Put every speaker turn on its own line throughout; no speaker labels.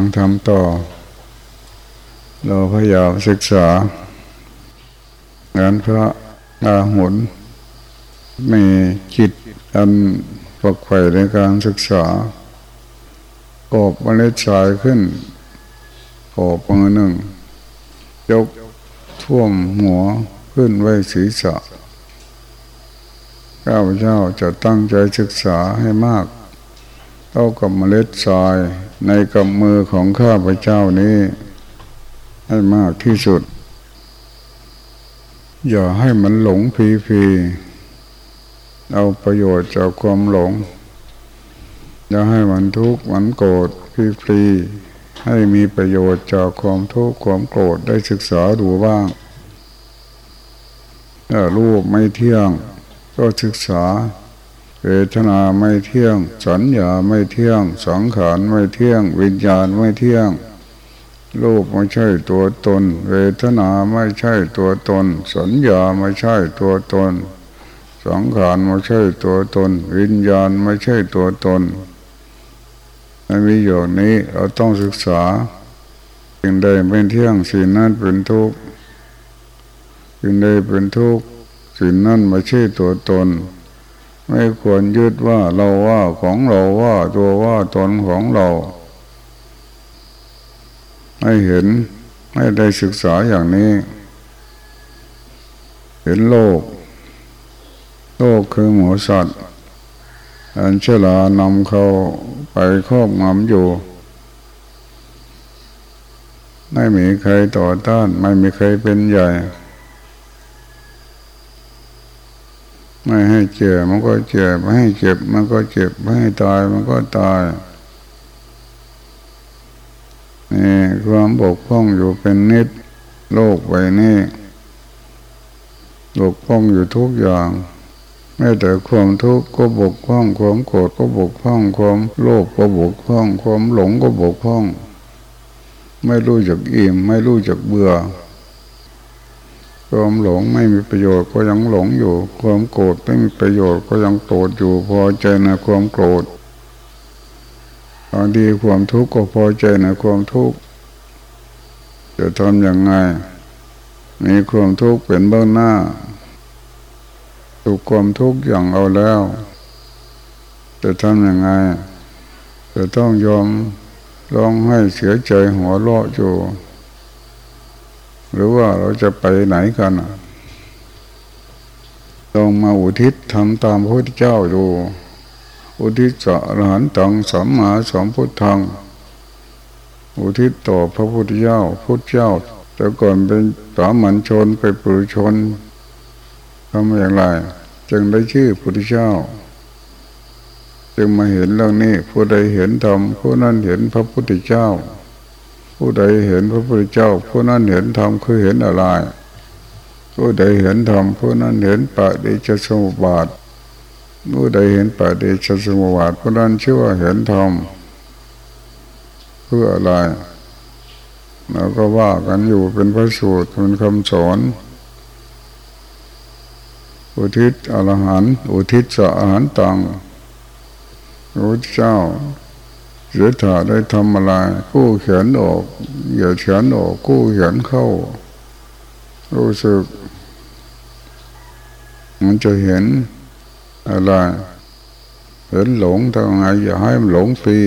งทำต่อ เราพยายามศึกษา งานพระอาหุนมีจิตอันฝักใฝ่ในการศึกษากอบเมล็ดชายขึ้นกอบมือหนึ่ง ยกท่วมหัวขึ้นไว้ศีรษะข้าพเจ้าจะตั้งใจศึกษาให้มาก เท่ากับเมล็ดทราย ในกำมือของข้าพเจ้านี้ ให้มากที่สุด อย่าให้มันหลงพีพีเอาประโยชน์จากความหลง อย่าให้มันทุกข์มันโกรธพีพีให้มีประโยชน์จากความทุกข์ความโกรธได้ศึกษาดูบ้างถ้ารูปไม่เที่ยง ก็ศึกษา เวทนาไม่เที่ยง สัญญาไม่เที่ยง สังขารไม่เที่ยง วิญญาณไม่เที่ยงรูปไม่ใช่ตัวตน เวทนาไม่ใช่ตัวตน สัญญาไม่ใช่ตัวตน สังขารไม่ใช่ตัวตน วิญญาณไม่ใช่ตัวตนในวิโยคนี้เราต้องศึกษาสิ่งใดเป็นเที่ยงสิ่งนั้นเป็นทุกข์สิ่งใดเป็นทุกข์สิ่งนั้นไม่ใช่ตัวตน ไม่ควรยึดว่าเราว่าของเราว่าตัวว่าตนของเรา ให้เห็นให้ได้ศึกษาอย่างนี้ เห็นโลก โลกคือหมูสัตว์ อันเชลานำเขาไปครอบงำอยู่ ไม่มีใครต่อต้าน ไม่มีใครเป็นใหญ่ ไม่ให้เจ็บมันก็เจ็บไม่ให้เจ็บมันก็เจ็บไม่ให้ตายมันก็ตายนี่ความบกพร่องอยู่เป็นนิดโลกไปนี่บกพร่องอยู่ทุกอย่างแม้แต่ความทุกข์ก็บกพร่องความโกรธก็บกพร่องความโลภก็บกพร่องความหลงก็บกพร่อง ไม่รู้จักอิ่มไม่รู้จักเบื่อ ความหลงไม่มีประโยชน์ก็ยังหลงอยู่ ความโกรธไม่มีประโยชน์ก็ยังโกรธอยู่ พอใจในความโกรธบางทีความทุกข์ก็พอใจในความทุกข์จะทำอย่างไงมีความทุกข์เป็นเบื้องหน้าถูกความทุกข์อย่างเอาแล้ว จะทำอย่างไงจะต้องยอมร้องให้เสียใจหัวเราะอยู่ หรือว่าเราจะไปไหนกันลองมาอุทิศทำตามพระพุทธเจ้าดู อุทิศจะอรหันตังสัมมาสัมพุทธัง อุทิศต่อพระพุทธเจ้าพุทธเจ้า แต่ก่อนเป็นสามัญชนไปปุถุชนทำอย่างไร จึงได้ชื่อพุทธเจ้า จึงมาเห็นเรื่องนี้ผู้ใดเห็นธรรมผู้นั้นเห็นพระพุทธเจ้า ผู้ใดเห็นพระพุทธเจ้า ผู้นั้นเห็นธรรมคือเห็นอะไร ผู้ใดเห็นธรรมผู้นั้นเห็นปะเดชสมุปบาทผู้ใดเห็นปะเดชสมุปบาทผู้นั้นชื่อว่าเห็นธรรมเพื่ออะไรเราก็ว่ากันอยู่เป็นพระสูตรเป็นคำสอน อุทิศอรหันต์อุทิศสะอาหารตังพระเจ้า หรือถ้าได้ทำอะไรกู้เขียนออกอย่าเขียนออกกู้เขียนเข้า รู้สึก มันจะเห็นอะไรเห็นหลงทำไงอย่าให้มันหลงฟรี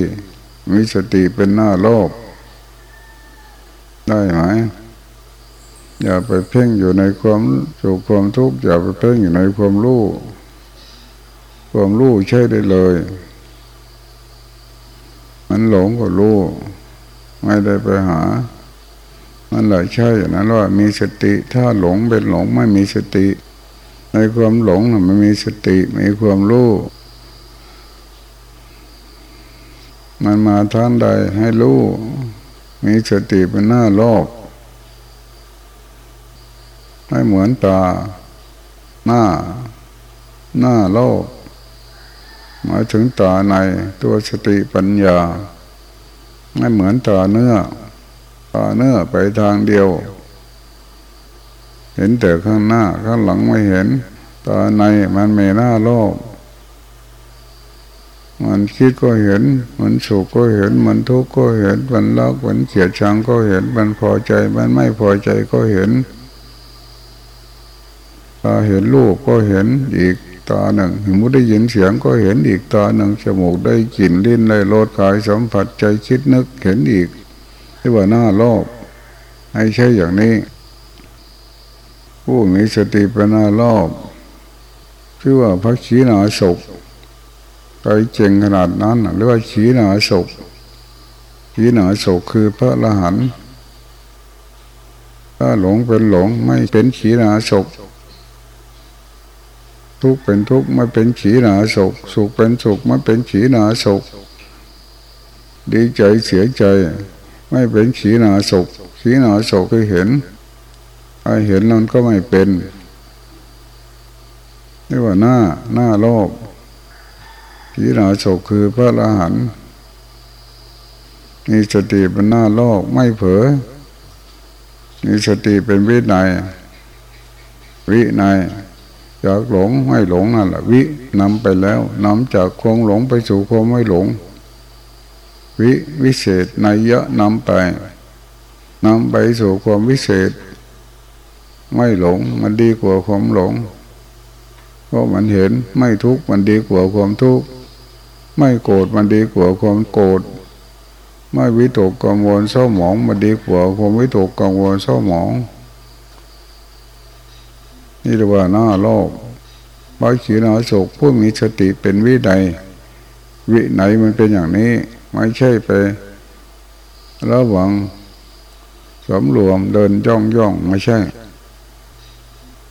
มีสติเป็นหน้าโลก ได้ไหมอย่าไปเพ่งอยู่ในความสุขความทุกข์อย่าไปเพ่งอยู่ในความรู้ ความรู้ใช่ได้เลย มันหลงก็รู้ไม่ได้ไปหา มันเลยใช่นั้นว่ามีสติ ถ้าหลงเป็นหลงไม่มีสติ ในความหลงมันมีสติ มีความรู้มันมาทางใดให้รู้ มีสติเป็นหน้าโลกให้เหมือนตา หน้า หน้าโลก มาถึงตาในตัวสติปัญญา ไม่เหมือนตาเนื้อตาเนื้อไปทางเดียว เห็นแต่ข้างหน้าข้างหลังไม่เห็น ตาในมันไม่หน้าโลก มันคิดก็เห็น มันสุขก็เห็น มันทุกข์ก็เห็น มันรักมันเกลียดชังก็เห็น มันพอใจ มันไม่พอใจก็เห็นตาเห็นรูปก็เห็นอีก ตาหนึ่งหูได้ยินเสียงก็เห็นอีกตาหนึ่งจมูกได้กลิ่นลิ้นได้รสกายสัมผัสใจคิดนึกเห็นอีกที่ว่าหน้าโลกให้ใช่อย่างนี้ ผู้มีสติป็นหน้ารอบชื่อว่าพระขีณาสกไปเจงขนาดนั้นหรือว่าขีณาสกขีณาสกคือพระละหันถ้าหลงเป็นหลงไม่เป็นขีณาสก ทุกเป็นทุกไม่เป็นขีณาสกสุขเป็นสุขไม่เป็นขีณาสกดีใจเสียใจ ไม่เป็นขีณาสกขีณาสกคือเห็นไอเห็นนั้นก็ไม่เป็นนี่ว่าหน้าหน้าโลกขีณาสกคือพระอรหันต์มีสติเป็นหน้าโลกไม่เผลอมีสติเป็นวิไนวิไน จากหลงไม่หลงนั่นแหละวินำไปแล้วนำจากความหลงไปสู่ความไม่หลง วิวิเศษในยะนำไปนำไปสู่ความวิเศษ ไม่หลงมันดีกว่าความหลงเพราะมันเห็นไม่ทุกข์มันดีกว่าความทุกข์ไม่โกรธมันดีกว่าความโกรธไม่วิตกกังวลเศร้าหมองมันดีกว่าความวิตกกังวลเศร้าหมอง นี่เรียกว่าหน้าโลกพระขีณาสกผู้มีสติเป็นวิใดวิไหนมันเป็นอย่างนี้ ไม่ใช่ไประวังสมรวมเดินย่องย่องไม่ใช่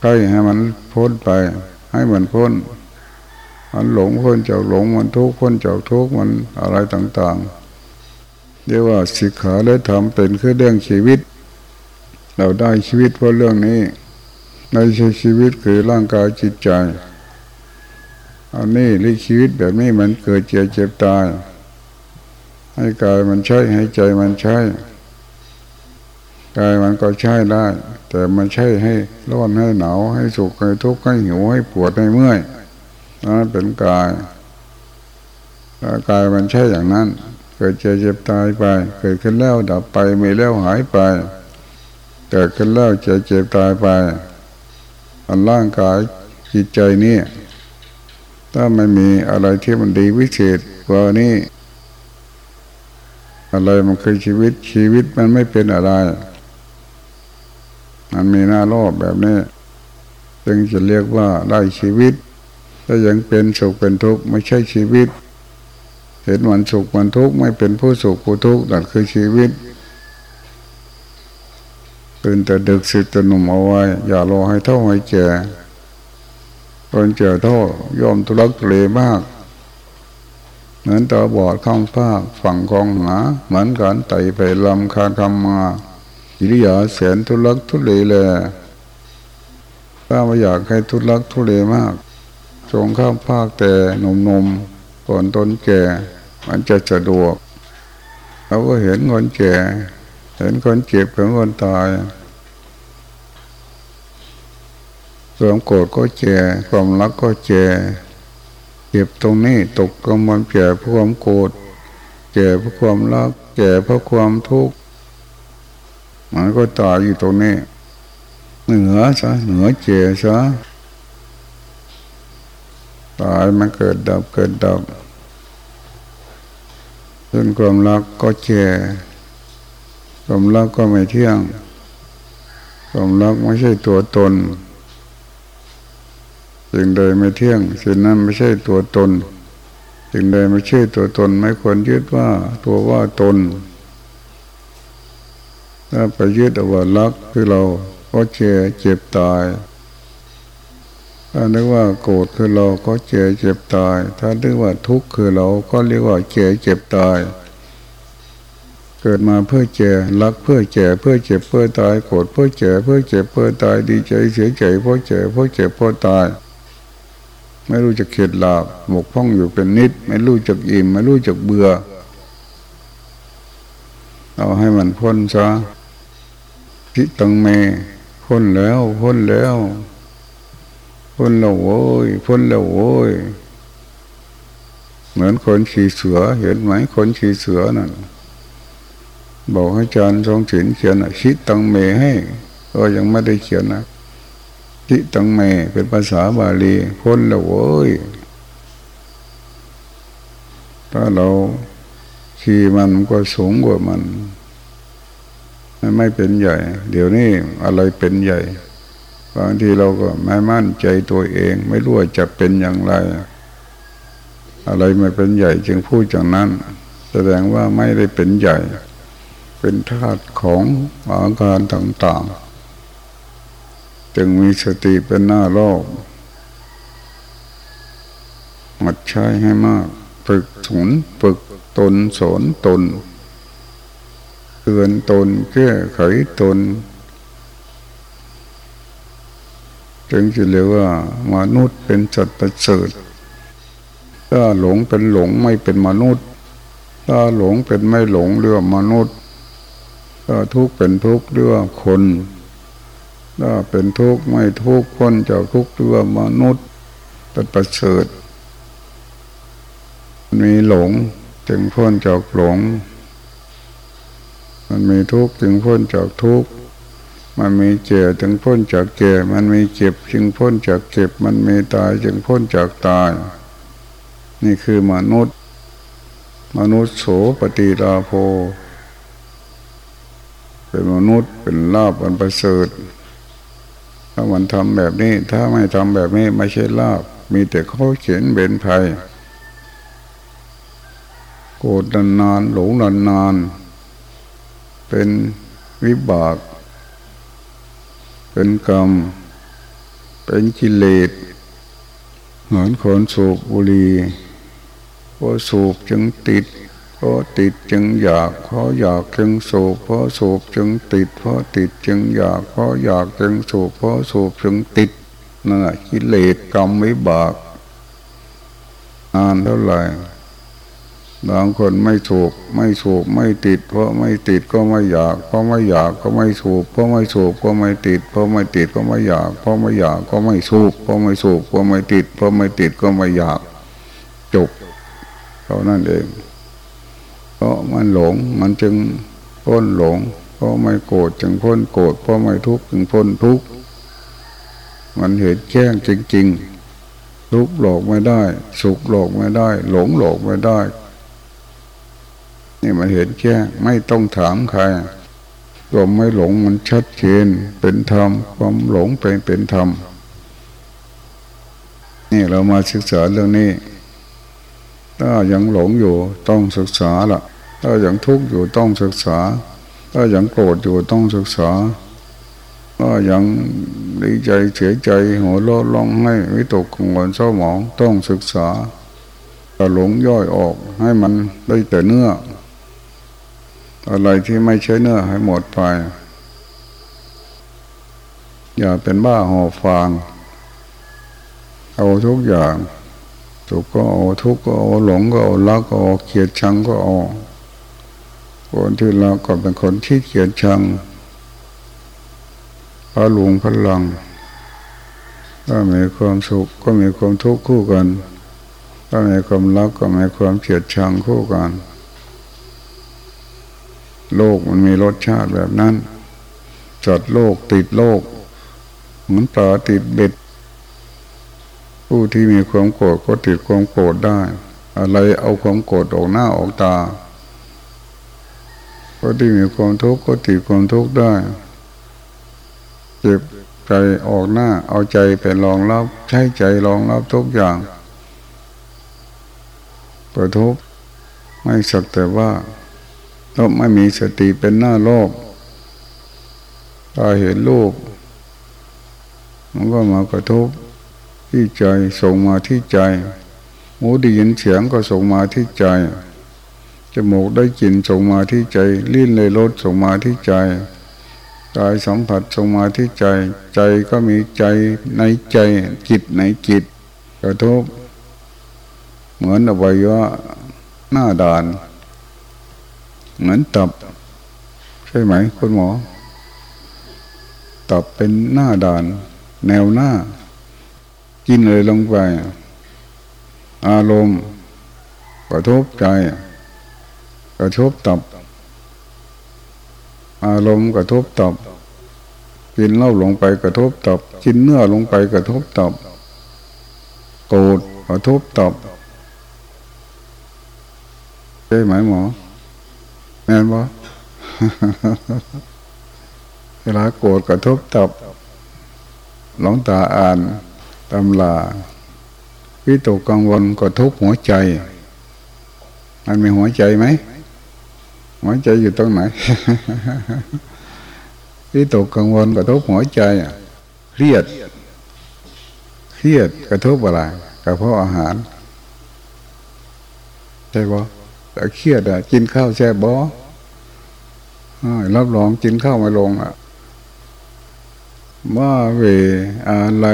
ใครให้มันพ้นไป ให้มันพ้น มันหลงพ้นจากหลงมันทุกข์พ้นจากทุกข์มันอะไรต่างๆเรียกว่าสิกขาและธรรมเป็นคือเรื่องชีวิต เราได้ชีวิตเพราะเรื่องนี้ ในชีวิตคือร่างกายจิตใจ อันนี้หรือชีวิตแบบนี้มันเกิดเจ็บเจ็บตาย ให้กายมันใช่ให้ใจมันใช่กายมันก็ใช่ได้ แต่มันใช่ให้ร้อนให้หนาวให้สุขให้ทุกข์ให้หิวให้ปวดให้เมื่อยนั่นเป็นกายกายมันใช่อย่างนั้น เกิดเจ็บเจ็บตายไป เกิดขึ้นแล้วดับไปมีแล้วหายไป เกิดขึ้นแล้วเจ็บเจ็บตายไป อันร่างกายจิตใจนี่ถ้าไม่มีอะไรที่มันดีวิเศษกว่านี้อะไรมันคือชีวิตชีวิตมันไม่เป็นอะไร มันมีหน้าโลกแบบนี้ จึงจะเรียกว่าได้ชีวิต ถ้ายังเป็นสุขเป็นทุกข์ไม่ใช่ชีวิต เห็นมันสุขมันทุกข์ไม่เป็นผู้สุขผู้ทุกข์นั่นคือชีวิต ตื่นแต่ดึกสิตหนุ่มเอาไว้ อย่ารอให้เท่าให้แก่คนเจอเท่ายอมทุลักทุเลมาก เหมือนตาบอดข้างภาคฝั่งกองหา เหมือนกันไต่ไปลำคาคำมาอิริยาแสนทุลักทุเลเลยถ้าไม่อยากให้ทุลักทุเลมากจงข้ามภาคแต่หนุ่มๆก่อนตนแก่ มันจะสะดวกเราก็เห็นคนแก่ เห็นคนเจ็บเห็นคนตายความโกรธก็เจ็บความรักก็เจ็บเจ็บตรงนี้ตกกำมันเจ็บเพราะความโกรธเจ็บเพราะความรักเจ็บเพราะความทุกข์มันก็ตายอยู่ตรงนี้เหนือซะเหนือเจ็บซะตายมันเกิดดับเกิดดับจนความรักก็เจ็บ ความรักก็ไม่เที่ยง ความรักไม่ใช่ตัวตนสิ่งใดไม่เที่ยงสิ่งนั้นไม่ใช่ตัวตนสิ่งใดไม่ใช่ตัวตน ไม่ควรยึดว่าตัวว่าตน ถ้าไปยึดเอาว่ารักคือเราก็เจ็บเจ็บตายถ้านึกว่าโกรธคือเราก็เจ็บเจ็บตาย ถ้านึกว่าทุกข์คือเราก็เรียกว่าเจ็บเจ็บตาย เกิดมาเพื่อเจ็บรักเพื่อเจ็บเพื่อเจ็บเพื่อตายโกรธเพื่อเจ็บเพื่อเจ็บเพื่อตายดีใจเสียใจเพราะเจ็บเพราะเจ็บเพราะตาย ไม่รู้จะเข็ดหลาบหมกพ้องอยู่เป็นนิด ไม่รู้จักอิ่มไม่รู้จักเบื่อ เอาให้มันพ้นซะพิตังเมพ้นแล้วพ้นแล้วพ้นแล้วโว้ยพ้นแล้วโว้ยเหมือนคนขี่เสือเห็นไหมคนขี่เสือนั่น บอกให้อาจารย์ทรงศิลเขียนชิตังเมให้ ก็ยังไม่ได้เขียนนะชิตังเมเป็นภาษาบาลีพ้นแล้วเว้ยถ้าเราขี่มันก็สูงกว่ามัน ไม่เป็นใหญ่ เดี๋ยวนี้อะไรเป็นใหญ่ บางทีเราก็ไม่มั่นใจตัวเอง ไม่รู้ว่าจะเป็นอย่างไร อะไรไม่เป็นใหญ่จึงพูดอย่างนั้น แสดงว่าไม่ได้เป็นใหญ่ เป็นธาตุของอาการต่างๆ จึงมีสติเป็นหน้าโลกหัดใช้ให้มาก ฝึกสนฝึกตนสอนตนเตือนตนแก้ไขตน จึงจะเรียกว่ามนุษย์เป็นจัตประเสริฐถ้าหลงเป็นหลงไม่เป็นมนุษย์ ถ้าหลงเป็นไม่หลงเรื่องมนุษย์ ถ้าทุกข์เป็นทุกข์เรื่องคนถ้าเป็นทุกข์ไม่ทุกข์พ้นจากทุกข์เรื่องมนุษย์เป็นประเสริฐมีหลงจึงพ้นจากหลง มันมีทุกข์จึงพ้นจากทุกข์ มันมีเจ็บจึงพ้นจากเจ็บมันมีเจ็บจึงพ้นจากเจ็บ มันมีตายจึงพ้นจากตาย นี่คือมนุษย์ มนุษย์โสปฏิลาโภ เป็นมนุษย์เป็นลาบอันประเสริฐถ้ามันทำแบบนี้ ถ้าไม่ทำแบบนี้ไม่ใช่ลาบ มีแต่เขาเขียนเบนภัยโกรธนานๆหลงนานๆเป็นวิบาก เป็นกรรม เป็นกิเลสเหมือนคนสูบบุหรี่พอสูบจึงติด พอติดจึงอยากเพออยากจึงสูบพอสูบจึงติดเพอติดจึงอยากเพออยากจึงสูบพอสูบจึงติดนั่นแหละกิเลสกรรมวิบากนานเท่าไหร่บางคนไม่ถูกไม่ถูกไม่ติด เพราะไม่ติดก็ไม่อยาก เพราะไม่อยากก็ไม่ถูกเพราะไม่ถูกก็ไม่ติด เพราะไม่ติดก็ไม่อยาก เพราะไม่อยากก็ไม่สูบเพราะไม่สูบก็ไม่ติด เพราะไม่ติดก็ไม่อยาก จบเท่านั้นเอง ราะมันหลงมันจึงพ้นหลง เพราะไม่โกรธจึงพ้นโกรธเพราะไม่ทุกข์จึงพ้นทุกข์มันเห็นแจ้งจริงๆทุกข์หลอกไม่ได้ สุขหลอกไม่ได้ หลงหลอกไม่ได้ นี่มันเห็นแค่ไม่ต้องถามใครความไม่หลงมันชัดเจนเป็นธรรมความหลงเป็นเป็นธรรมนี่เรามาศึกษาเรื่องนี้ ถ้ายังหลงอยู่ต้องศึกษาล่ะ ถ้ายังทุกข์อยู่ต้องศึกษา ถ้ายังโกรธอยู่ต้องศึกษา ถ้ายังดีใจเสียใจหัวเราะร้องให้วิตกกังวลเศร้าหมองต้องศึกษาถ้าหลงย่อยออกให้มันได้แต่เนื้อ อะไรที่ไม่ใช่เนื้อให้หมดไป อย่าเป็นบ้าหอฟาง เอาทุกอย่างทุกก็เอาทุกก็เอาหลงก็เอาลักก็เอาเกลียดชังก็เอา คนที่เราก็เป็นคนที่เกียดชังพระหลวงพลัง ถ้ามีความสุขก็มีความทุกข์คู่กัน ถ้ามีความรักก็มีความเกียดชังคู่กัน โลกมันมีรสชาติแบบนั้นจัดโลกติดโลก เหมือนปลาติดเบ็ด ผู้ที่มีความโกรธก็ติดความโกรธได้ อะไรเอาความโกรธออกหน้าออกตา ผู้ที่มีความทุกข์ก็ติดความทุกข์ได้เจ็บใจออกหน้า เอาใจเป็นรองรับ ใช้ใจรองรับทุกอย่างประทุกไม่สักแต่ว่าเราไม่มีสติเป็นหน้าโลกตาเห็นรูปมันก็มากระทบที่ใจส่งมาที่ใจหูได้ยินเสียงก็ส่งมาที่ใจ จมูกได้กลิ่นส่งมาที่ใจ ลิ้นเลยรสส่งมาที่ใจกายสัมผัสส่งมาที่ใจ ใจก็มีใจในใจจิตในจิตกระทบเหมือนอวัยวะหน้าด่าน เหมือนตับ ใช่ไหมคุณหมอ ตับเป็นหน้าด่าน แนวหน้า กินเลยลงไป อารมณ์กระทบใจ กระทบตับ อารมณ์กระทบตับ กินเหล้าลงไปกระทบตับ กินเนื้อลงไปกระทบตับ โกรธกระทบตับใช่ไหมหมอแม่นบ่เวลาโกรธกระทบตับ หลงตาอ่านตำลาวิตกกังวลกระทบหัวใจ มันมีหัวใจไหม หัวใจอยู่ตรงไหนวิตกกังวลกระทบหัวใจเครียด เครียดกระทบอะไรกระเพาะอาหารใช่ปะแต่เครียดอะกินข้าวแช่บอรับรองกินข้าวไม่ลงอะว่าเวอะไร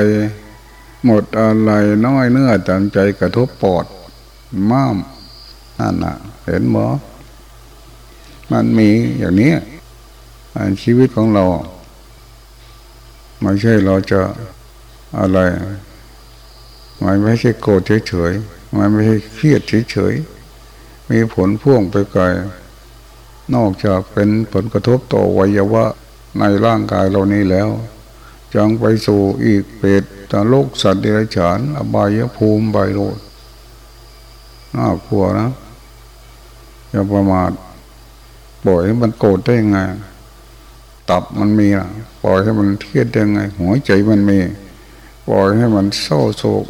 หมดอะไรน้อยเนื้อจำใจกระทบปอด ม้ามนั่นน่ะ เห็นหมอ มันมีอย่างนี้ชีวิตของเราไม่ใช่เราจะอะไรมันไม่ใช่โกรธเฉยๆมันไม่ใช่เครียดเฉยๆมีผลพ่วงไปไกลนอกจากเป็นผลกระทบต่อวัยวะในร่างกายเรานี้แล้วจังไปสู่อีกเปรตตโลกสัตว์เดรัจฉานอบายภูมิใบโรดน่ากลัวนะอย่าประมาท ปล่อยให้มันโกรธได้ยังไงตับมันมีนะปล่อยให้มันเทียดได้ยังไง หัวใจมันมี ปล่อยให้มันเศร้าโศก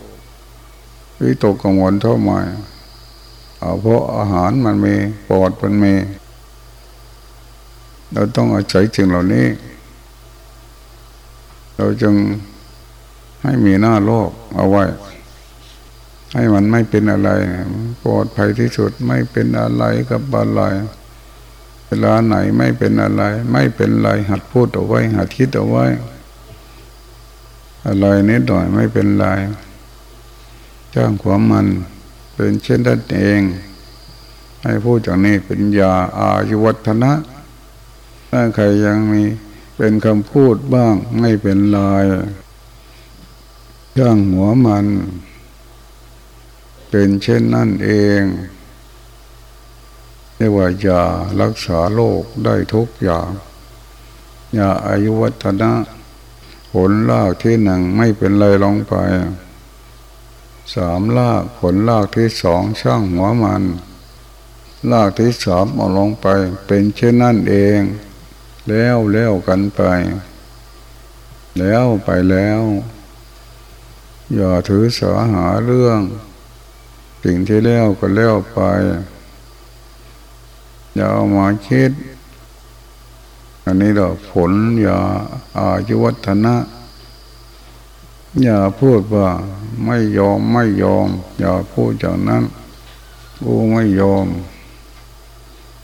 วิตกกังวลเท่าไหร่เอาเพราะอาหารมันมีปอดมันมี เราต้องอาศัยสิ่งเหล่านี้ เราจึงให้มีหน้าโลกเอาไว้ ให้มันไม่เป็นอะไรปลอดภัยที่สุดไม่เป็นอะไรกับอะไร เวลาไหนไม่เป็นอะไร ไม่เป็นไรหัดพูดเอาไว้ หัดคิดเอาไว้ อะไรนิดหน่อยไม่เป็นไรจ้างความมันเป็นเช่นนั้นเอง ให้พูดจากนี้เป็นยาอายุวัฒนะถ้าใครยังมีเป็นคำพูดบ้างไม่เป็นลายย่างหัวมัน เป็นเช่นนั่นเอง เรียกว่ายารักษาโรคได้ทุกอย่างยาอายุวัฒนะผลลากที่หนึ่งไม่เป็นไรลองไปสามลากผลลากที่สองช่างหัวมัน ลากที่สามเอาลงไป เป็นเช่นนั่นเอง แล้วแล้วกันไป แล้วไปแล้ว อย่าถือสาหาเรื่อง สิ่งที่แล้วก็แล้วไป อย่าเอามาคิด อันนี้เราผลอย่าอายุวัฒนะ อย่าพูดว่า ไม่ยอมไม่ยอม อย่าพูดจากนั้น กูไม่ยอม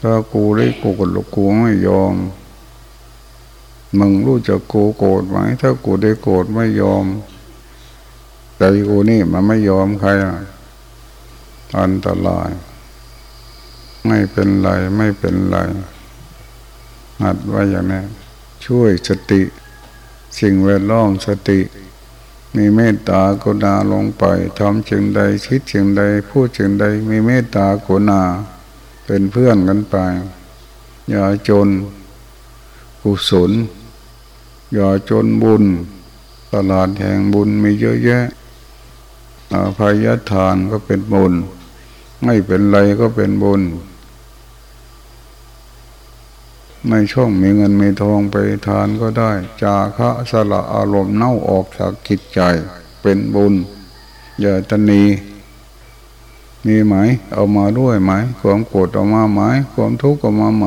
ถ้ากูได้โกูกดกูไม่ยอม มึงรู้จักกูโกรธไหมถ้ากูได้โกรธไม่ยอมใจกูนี่มันไม่ยอมใครอันตราย ไม่เป็นไรไม่เป็นไรหัดไว้อย่างนี้ช่วยสติ สิ่งแวดล้อมสติ มีเมตตากรุณาลงไปทำจึงใดคิดจึงใด พูดจึงใด มีเมตตากรุณา เป็นเพื่อนกันไป อย่าจนกุศลอย่าจนบุญ ตลาดแห่งบุญมีเยอะแยะอาภัยทานก็เป็นบุญ ไม่เป็นไรก็เป็นบุญ ไม่ช่องมีเงินมีทองไปทานก็ได้ จาคะสละอารมณ์เน่าออกจากกิจใจ เป็นบุญ อย่าตนีมีไหม เอามาด้วยไหม ความโกรธเอามาไหม ความทุกข์เอามาไหม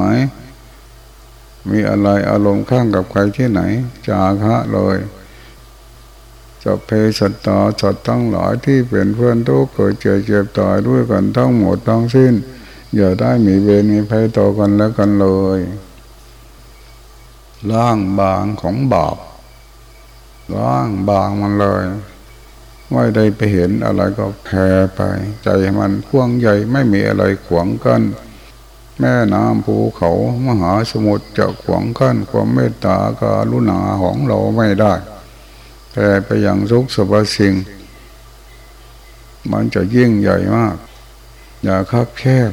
มีอะไรอารมณ์ข้างกับใครที่ไหน จาคะเลยจะเพสัตตาสัตว์ทั้งหลายที่เป็นเพื่อนทุกข์เกิดเจ็บเจ็บตายด้วยกันทั้งหมดทั้งสิ้น อย่าได้มีเวรมีภัยต่อกันแล้วกันเลย ล่างบางของบาปล่างบางมันเลยไม่ได้ไปเห็นอะไรก็แผ่ไป ใจมันพ่วงใหญ่ไม่มีอะไรขวางกันแม่น้ำภูเขามหาสมุทรจะขวางกั้นความเมตตาการุณาของเราไม่ได้ แต่ไปอย่างทุกสรรพสิ่ง มันจะยิ่งใหญ่มาก อย่าคับแคบ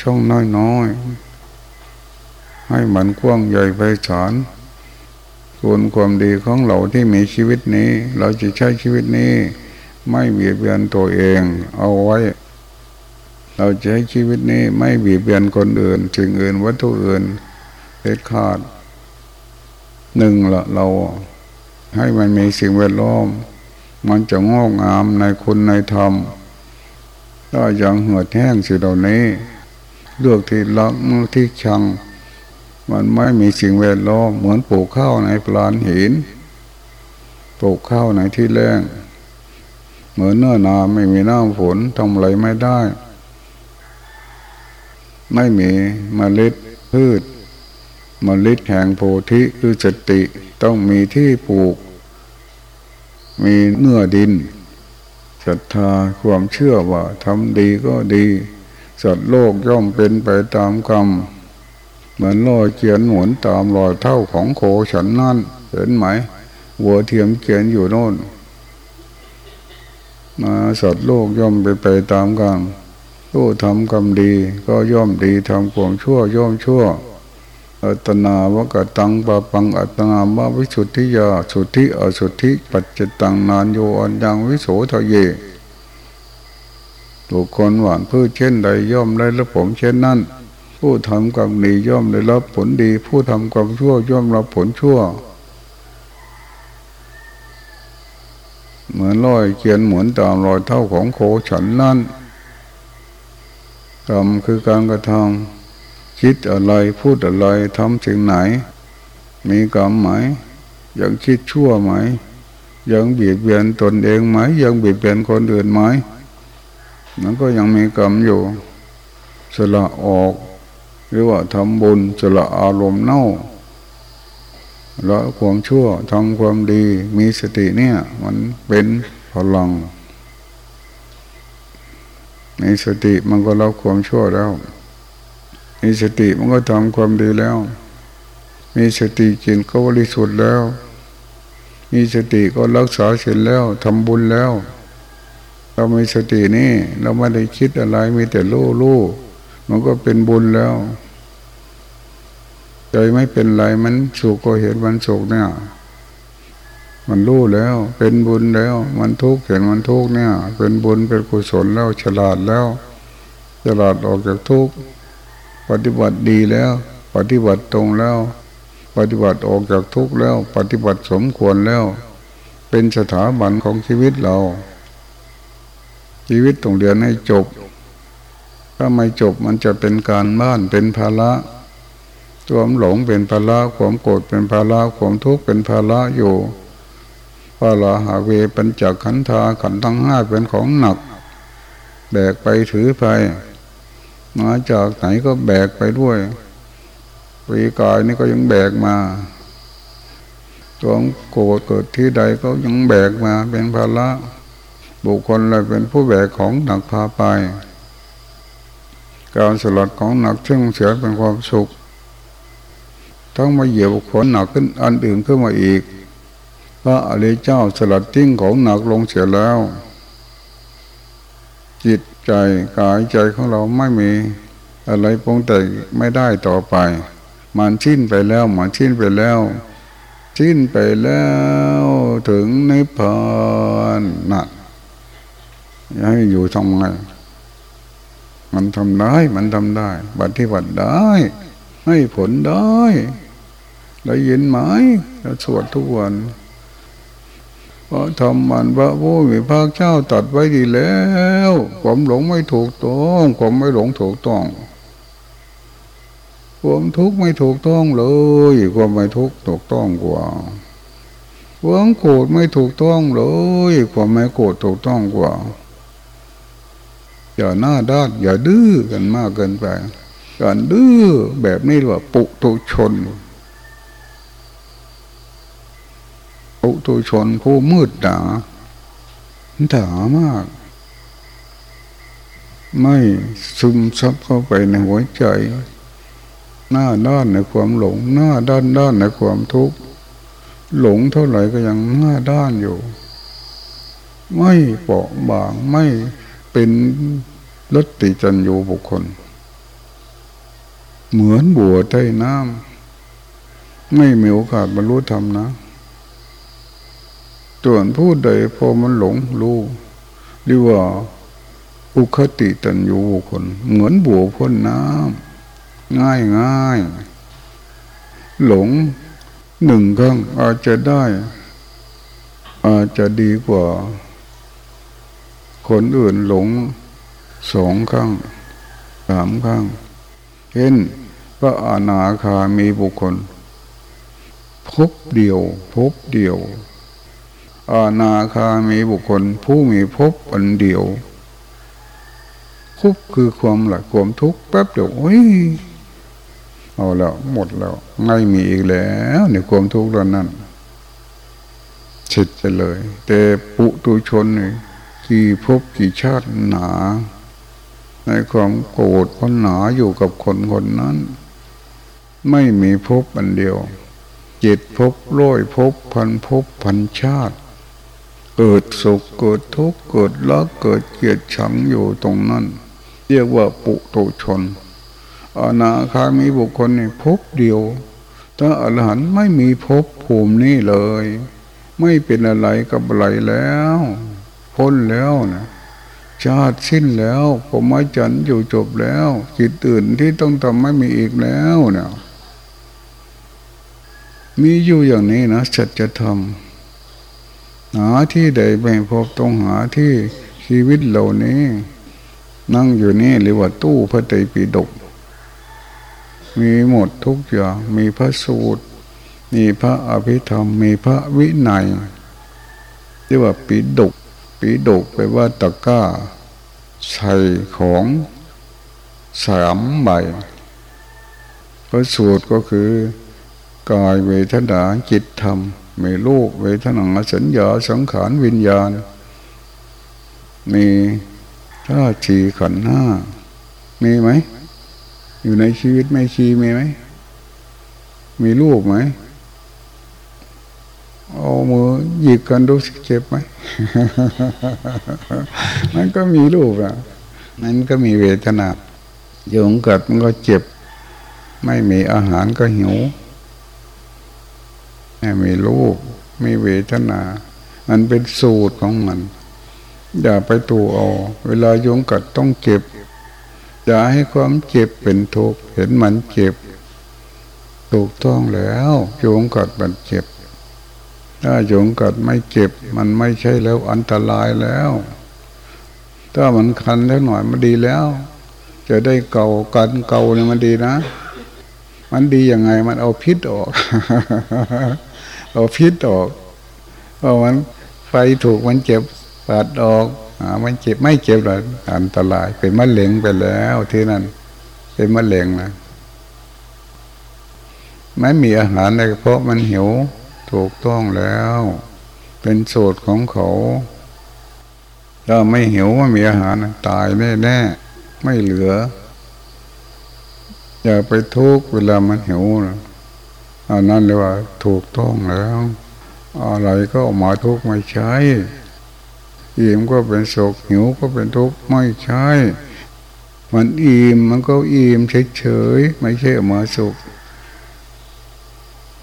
ช่องน้อยๆ ให้มันกว้างใหญ่ไปฉานส่วนความดีของเราที่มีชีวิตนี้ เราจะใช้ชีวิตนี้ ไม่เบียดเบียนตัวเอง เอาไว้ เราจะใช้ชีวิตนี้ไม่เบียดเบียนคนอื่นสิ่งอื่นวัตถุอื่นเด็ดขาดหนึ่งละเราให้มันมีสิ่งแวดล้อม มันจะงอกงามในคุณในธรรมถ้ายังเหือดแห้งสิ่งเหล่านี้ เลือกที่รักมือที่ชัง มันไม่มีสิ่งแวดล้อมเหมือนปลูกข้าวในปลานหินปลูกข้าวในที่แรงเหมือนเนื้อนาไม่มีน้ำฝนทำอะไรไม่ได้ ไม่มีมเมล็ดพืชมเมล็ดแห่งโพธิคือสติต้องมีที่ปลูก มีเนื้อดินศรัทธาความเชื่อว่าทำดีก็ดี สัตว์โลกย่อมเป็นไปตามกรรม เหมือนลอยเกียนหมุนตามรอยเท่าของโคฉันนั่นเห็นไหมวัวเทียมเกียนอยู่โน่นมาสัตว์โลกย่อมเป็นไปตามกรรมผู้ทำกรรมดี ก็ย่อมดีทำความชั่วย่อมชั่ว อัตนาวกตังปะปังอัตนาววิสุทธิยาสุทธิอสุทธิปัจจตังนานโยอันยังวิโสทะเยบุคคลหวานพืชเช่นใดย่อมได้รับผลเช่นนั้น ผู้ทำกรรมดีย่อมได้รับผลดี ผู้ทำกรรมชั่วย่อมรับผลชั่ว เหมือนรอยเขียนหมุนตามรอยเท่าของโคฉันนั่นกรรมคือการกระทำคิดอะไรพูดอะไรทำสิ่งไหน มีกรรมไหม ยังคิดชั่วไหม ยังเบียดเบียนตนเองไหม ยังเบียดเบียนคนอื่นไหมมันก็ยังมีกรรมอยู่สละออก หรือว่าทำบุญสละอารมณ์เน่าละความชั่วทำความดีมีสติเนี่ย มันเป็นพลังมีสติมันก็ละความชั่วแล้วมีสติมันก็ทำความดีแล้ว มีสติจิตก็บริสุทธิ์แล้ว มีสติก็รักษาศีลแล้วทำบุญแล้ว เรามีสตินี่ เราไม่ได้คิดอะไรมีแต่รู้รู้ มันก็เป็นบุญแล้ว ใจไม่เป็นไรมันสุขก็เห็นมันสุขเนี่ย มันรู้แล้ว เป็นบุญแล้ว มันทุกข์เห็นมันทุกข์เนี่ย เป็นบุญเป็นกุศลแล้ว ฉลาดแล้ว ฉลาดออกจากทุกข์ปฏิบัติดีแล้ว ปฏิบัติตรงแล้ว ปฏิบัติออกจากทุกข์แล้ว ปฏิบัติสมควรแล้ว เป็นสถาบันของชีวิตเรา ชีวิตต้องเรียนให้จบ ถ้าไม่จบมันจะเป็นการบ้านเป็นภาระความหลงเป็นภาระความโกรธเป็นภาระความทุกข์เป็นภาระอยู่ภาระหาเวเป็นจากขันธาขันทั้งห้าเป็นของหนัก แบกไปถือไปมาจากไหนก็แบกไปด้วยปีกายนี่ก็ยังแบกมาตัวโกรธเกิดที่ใดก็ยังแบกมาเป็นภาระบุคคลอะไรเป็นผู้แบกของหนักพาไป การสลัดของหนักเชื่องเสียเป็นความสุขต้องมาเหยียบขนหนักขึ้นอันอื่นขึ้นมาอีกพระอริยเจ้าสลัดทิ้งของหนักลงเสียแล้ว จิตใจกายใจของเราไม่มีอะไรปงแต่ไม่ได้ต่อไป มันชิ้นไปแล้วมันชิ้นไปแล้ว ชิ้นไปแล้วถึงนิพพานนั่นให้อยู่ทำไง มันทำได้มันทำได้ปฏิบัติได้ ให้ผลได้ได้ยินไหมเราสวดทุกวันพระธรรมมันพระผู้มีพระเจ้าตัดไว้ดีแล้วความหลงไม่ถูกต้องความไม่หลงถูกต้องความทุกข์ไม่ถูกต้องเลยความไม่ทุกข์ถูกต้องกว่าความโกรธไม่ถูกต้องเลยความไม่โกรธถูกต้องกว่า อย่าหน้าด้าน อย่าดื้อกันมากเกินไป การดื้อแบบนี้ว่าปุถุชนปุถุชนผู้มืดหนาถามาก ไม่ซึมซับเข้าไปในหัวใจ หน้าด้านในความหลง หน้าด้านด้านในความทุกข์หลงเท่าไหร่ก็ยังหน้าด้านอยู่ ไม่เปราะบางไม่ เป็นลดติจันโยบุคคล เหมือนบัวใต้น้ำไม่มีโอกาสบรรลุธรรมนะส่วนผู้ใดพอมันหลงรู้เรียกว่าอุคติตันยูบุคคล เหมือนบัวพ้นน้ำง่ายง่ายหลงหนึ่งครั้งอาจจะได้ อาจจะดีกว่า คนอื่นหลงสองครั้งสามครั้งเห็นพระอาณาคามีบุคคล พบเดียว พบเดียว อาณาคามีบุคคล ผู้มีพบอันเดียวพบคือความหลักความทุกข์แป๊บเดียวโอ้ยเอาแล้วหมดแล้ว ไม่มีอีกแล้วในความทุกข์เหล่านั้นเฉดไปเลย แต่ปุตุชนนี่ กี่พบกี่ชาติหนา ในความโกรธพันหนาอยู่กับคนคนนั้น ไม่มีพบอันเดียว เจิตพบร้อยพบพันพบพันชาติ เกิดสุขเกิดทุกข์เกิดรักเกิดเกลียดชังอยู่ตรงนั้น เรียกว่าปุตุชนอนาคามีบุคคลนี่พบเดียว ถ้าอรหันต์ไม่มีพบภูมินี้เลย ไม่เป็นอะไรกับอะไรแล้ว พ้นแล้วนะชาติสิ้นแล้วผมไม่จันอยู่จบแล้วจิตอื่นที่ต้องทำไม่มีอีกแล้วเนี่ยมีอยู่อย่างนี้นะสัจธรรมหาที่ใดไม่พบต้องหาที่ชีวิตเหล่านี้ นั่งอยู่นี่หรือว่าตู้พระไตรปิฎกมีหมดทุกอย่างมีพระสูตร มีพระอภิธรรม มีพระวินัยที่ว่าปีดก ปีดกไปว่าตะก้า ใส่ของสามใบพระสูตรก็คือกายเวทนาจิตธรรมมีรูปเวทนาสัญญาสังขารวิญญาณ มีท่าชีขันห้ามีไหม อยู่ในชีวิตไม่ชีมีไหม มีลูกไหม เอามือหยิบกันดูสิเจ็บไหม มันก็มีลูกอะ มันก็มีเวทนาโยงกัดมันก็เจ็บ ไม่มีอาหารก็หิวไม่มีลูกมีเวทนา มันเป็นสูตรของมัน อย่าไปตัวเอา เวลาโยงกัดต้องเจ็บ อย่าให้ความเจ็บเป็นทุกข์เห็นมันเจ็บ ถูกต้องแล้วโยงกัดมันเจ็บ ถ้าโยงกัดไม่เจ็บ มันไม่ใช่แล้วอันตรายแล้ว ถ้ามันคันแล้วหน่อยมันดีแล้ว จะได้เก่ากันเก่าเนี่ยมันดีนะ มันดียังไงมันเอาพิษออก เอาพิษออกเพราะมันไฟถูกมันเจ็บปัดออกมันเจ็บไม่เจ็บหรอกอันตรายเป็นมะเร็งไปแล้วที่นั่นเป็นมะเร็งนะไม่มีอาหารเลยเพราะมันหิว ถูกต้องแล้ว เป็นโสดของเขาถ้าไม่หิวไม่มีอาหารตายแน่แน่ไม่เหลือ อย่าไปทุกเวลามันหิวนะอันนั้นเลยว่า ถูกต้องแล้ว อะไรก็ออกมาทุกไม่ใช่อิ่มก็เป็นโศกหิวก็เป็นทุกข์ไม่ใช่ มันอิ่มมันก็อิ่มเฉยๆไม่ใช่มาสุข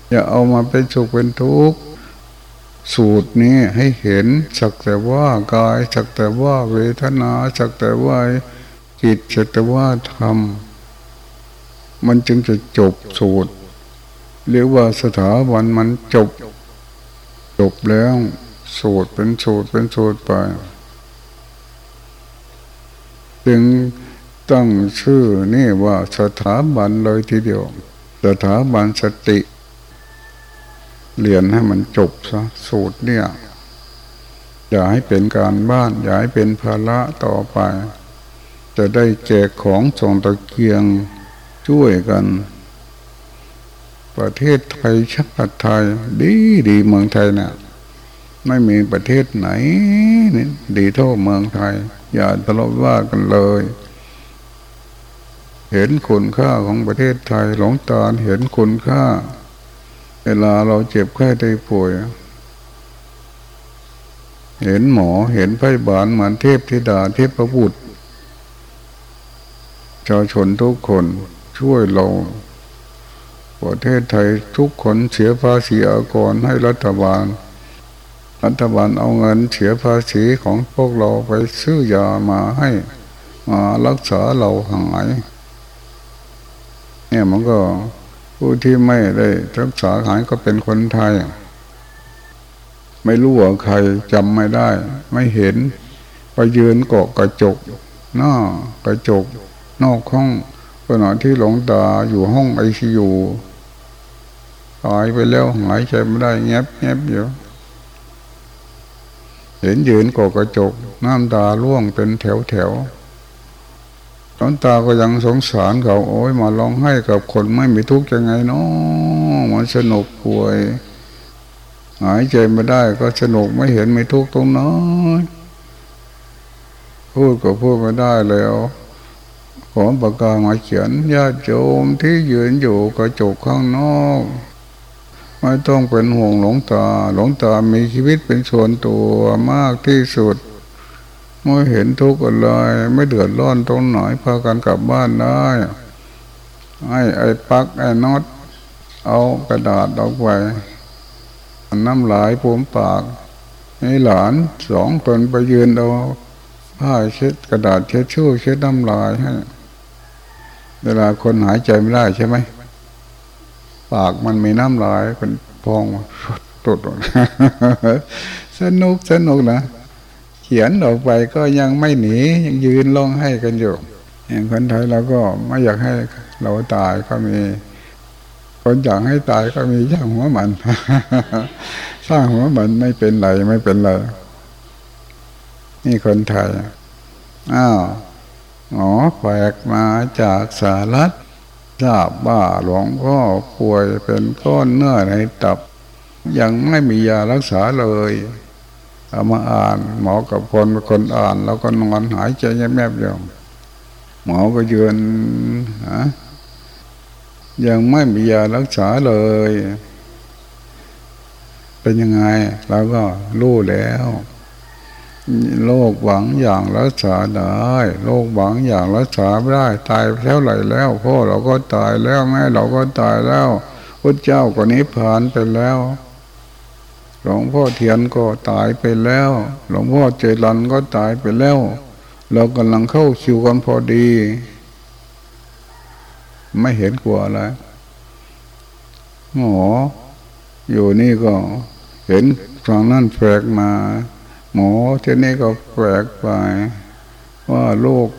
อย่าเอามาเป็นสุขเป็นทุกข์สูตรนี้ให้เห็นสักแต่ว่ากายสักแต่ว่าเวทนาสักแต่ว่าจิตสักแต่ว่าธรรม มันจึงจะจบสูตรเรียกว่าสถาบันมันจบ จบแล้วสูตรเป็นสูตรเป็นสูตรไป จึงตั้งชื่อนี่ว่าสถาบันเลยทีเดียว สถาบันสติ เรียนให้มันจบซะสูตรเนี่ย อย่าให้เป็นการบ้าน อย่าให้เป็นภาระต่อไป จะได้แจกของส่งตะเกียงช่วยกัน ประเทศไทยชาติไทย ดีดีเมืองไทยเนะี่ยไม่มีประเทศไหนนี่ดีเท่าเมืองไทย อย่าทะเลาะว่ากันเลย เห็นคุณค่าของประเทศไทยหลงตาเห็นคุณค่า เวลาเราเจ็บไข้ได้ป่วย เห็นหมอเห็นไพบาลเหมือนเทพธิดาเทพประบุตรชาวชนทุกคนช่วยเรา ประเทศไทยทุกคนเสียภาษีอากรให้รัฐบาล รัฐบาลเอาเงินเสียภาษีของพวกเราไปซื้อยามาให้มารักษาเราหายเนี่ยมันก็ ผู้ที่ไม่ได้รักษาหายก็เป็นคนไทย ไม่รู้ว่าใครจำไม่ได้ ไม่เห็นไปยืนเกาะกระจกหน้ากระจก นอกห้องขณะที่หลงตาอยู่ห้องไอซียูตายไปแล้วหายใจไม่ได้แงบแงบอยู่เห็นยืนเกาะกระจก น้ำตาร่วงเป็นแถวแถว ตอนตาก็ยังสงสารเขาโอ้ยมาร้องให้กับคนไม่มีทุกข์ยังไงเนาะมันสนุกป่วย หายใจไม่ได้ก็สนุกไม่เห็นไม่ทุกข์ตรงนั้นพูดก็พูดไม่ได้แล้วขอปากกาศมาเขียนญาติโยมที่ยืนอยู่กระจกข้างนอก ไม่ต้องเป็นห่วงหลงตา หลงตามีชีวิตเป็นส่วนตัวมากที่สุด ไม่เห็นทุกข์อะไรไม่เดือดร้อนตรงไหนพากันกลับบ้านได้ไอ้ไอ้ปักไอ้น็อตเอากระดาษออกไปน้ำลายปูมปากให้หลานสองคนไปยืนเอาผ้าเช็ดกระดาษเช็ดชู่เช็ดน้ำลายให้เวลาคนหายใจไม่ได้ใช่ไหมปากมันมีน้ำลายเป็นพองตุดสนุกสนุกนะ ขียนออกไปก็ยังไม่หนียังยืนร้องให้กันอยู่อย่างคนไทยเราก็ไม่อยากให้เราตายก็มี คนอยากให้ตายก็มีช่างหัวมัน สร้างหัวมันไม่เป็นไรไม่เป็นไรนี่คนไทยอ้าวหมอแฝกมาจากสารัฐทราบว่าหลวงพ่อป่วยเป็นก้อนเนื้อในตับ ยังไม่มียารักษาเลย เอามาอ่าน หมอกับคนคนอ่าน แล้วก็นอนหายใจแยบๆอยู่หมอก็ยืนฮะยังไม่มียารักษาเลย เป็นยังไงเราก็รู้แล้วโรคหวังอย่างรักษาได้โรคหวังอย่างรักษาไม่ได้ตายเท่าไหร่แล้วพ่อเราก็ตายแล้วแม่เราก็ตายแล้วพระเจ้าก็นิพพานไปแล้ว หลวงพ่อเทียนก็ตายไปแล้ว หลวงพ่อเจริญก็ตายไปแล้ว เรากำลังเข้าคิวกันพอดี ไม่เห็นกลัวอะไรหมออยู่นี่ก็เห็นทางนั้นแฝกมา หมอที่นี่ก็แปลกไป ว่าโรค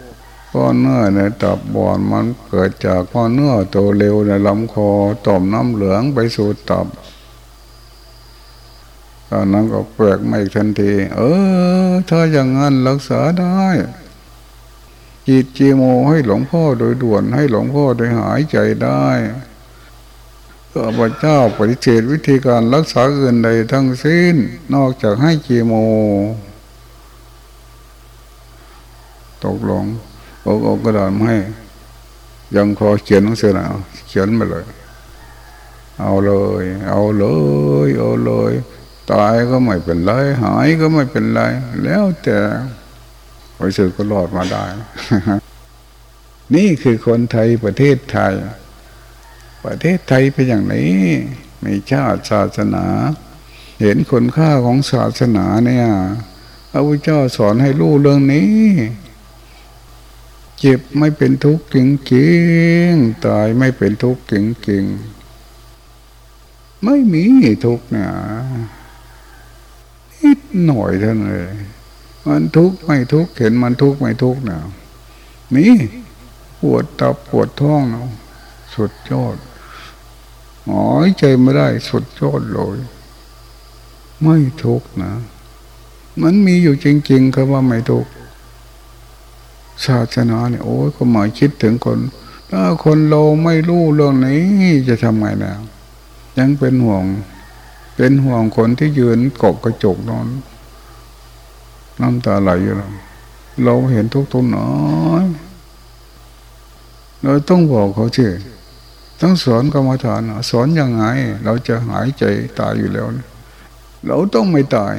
ก้อนเนื้อในตับบอนมันเกิดจากก้อนเนื้อโตเร็วในลำคอต่อมน้ำเหลืองไปสู่ตับ ตอนนั้นก็แปลกไม่ทันที เออ ถ้าอย่างนั้นรักษาได้จีดจีโมให้หลวงพ่อโดยด่วนให้หลวงพ่อโดยหายใจได้ก็พระเจ้าปฏิเสธวิธีการรักษาอื่นใดทั้งสิ้น นอกจากให้กีโม ตกลงเอาเอากระดาษให้ ยังพอเขียนหนังสือนะเขียนไปเลย เอาเลย เอาเลย เอาเลย ตายก็ไม่เป็นไร หายก็ไม่เป็นไร แล้วแต่ไปสือก็รอดมาได้ นี่คือคนไทยประเทศไทย ประเทศไทยเป็นอย่างนี้ มีชาติศาสนา เห็นคุณค่าของศาสนาเนี่ยพระพุทธเจ้าสอนให้รู้เรื่องนี้ เจ็บไม่เป็นทุกข์จริงๆตายไม่เป็นทุกข์จริงๆไม่มีทุกข์นี่ย นิดหน่อยเท่านั้นเลยมันทุกข์ไม่ทุกข์เห็นมันทุกข์ไม่ทุกข์นี่ยนี่ปวดตับปวดท้องเนาะสุดยอดหายใจไม่ได้สุดยอดเลยไม่ทุกข์นะ มันมีอยู่จริงๆคือว่าไม่ทุกข์ศาสนาเนี่ยโอ้ยก็หมายคิดถึงคนถ้าคนเราไม่รู้เรื่องนี้จะทำไงแล้วยังเป็นห่วง เป็นห่วงคนที่ยืนกบกระจกนอน น้ำตาไหลอยู่เราเราเห็นทุกทุนน้อยเราต้องบอกเขาเชื่อต้องสอนกรรมฐานสอนยังไง เราจะหายใจตายอยู่แล้ว เราต้องไม่ตาย